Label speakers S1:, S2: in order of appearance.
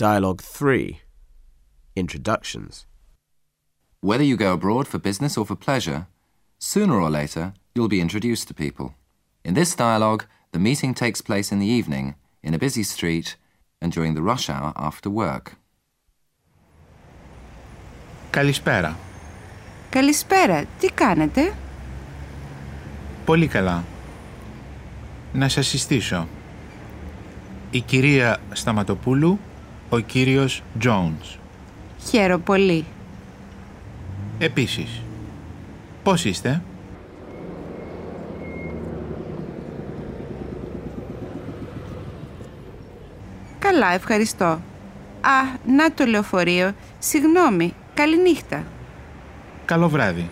S1: Dialogue 3 Introductions.
S2: Whether you go abroad for business or for pleasure, sooner or later you'll be introduced to people. In this dialogue, the meeting takes place in the evening, in a busy street, and during the rush hour after work.
S3: Καλησπέρα.
S4: Καλησπέρα, τι κάνετε?
S3: Πολύ καλά. Να σας συστήσω. Η κυρία Σταματοπούλου, ο κύριος Jones.
S4: Χαίρο πολύ.
S3: Επίσης. Πώς είστε;
S4: Καλά, ευχαριστώ. Α, να το λεωφορείο. Συγγνώμη, καληνύχτα.
S3: Καλό βράδυ.